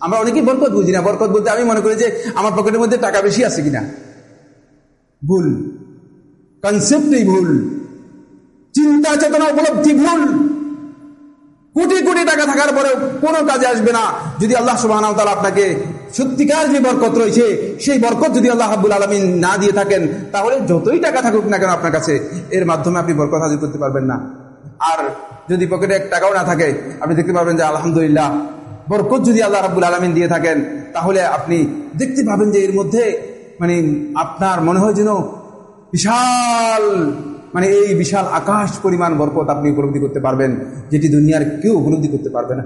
আমরা অনেকেই বরকত বুঝি না। বরকত বলতে আমি মনে করি যে আমার পকেটের মধ্যে টাকা বেশি আছে কিনা। ভুল। কনসেপ্টই ভুল। চিন্তা চেতনা উপলব্ধি ভুল। কোটি কোটি টাকা থাকার পরে কোনো কাজে আসবে না। যদি আল্লাহ সুবাহ আপনাকে সত্যিকার যে বরকত রয়েছে, সেই বরকত যদি আল্লাহ হাবুল আলমিন না দিয়ে থাকেন, তাহলে যতই টাকা থাকুক না কেন আপনার কাছে, এর মাধ্যমে আপনি বরকত হাজির করতে পারবেন না। আর যদি পকেটে এক টাকাও না থাকে, আপনি দেখতে পাবেন যে আলহামদুলিল্লাহ বরকত যদি আল্লাহ রাবুল আলমিন দিয়ে থাকেন, তাহলে আপনি দেখতে পাবেন যে এর মধ্যে মানে আপনার মনে হয় যেন বিশাল মানে এই বিশাল আকাশ পরিমাণ বরকত আপনি উপলব্ধি করতে পারবেন, যেটি দুনিয়ার কেউ উপলব্ধি করতে পারবে না।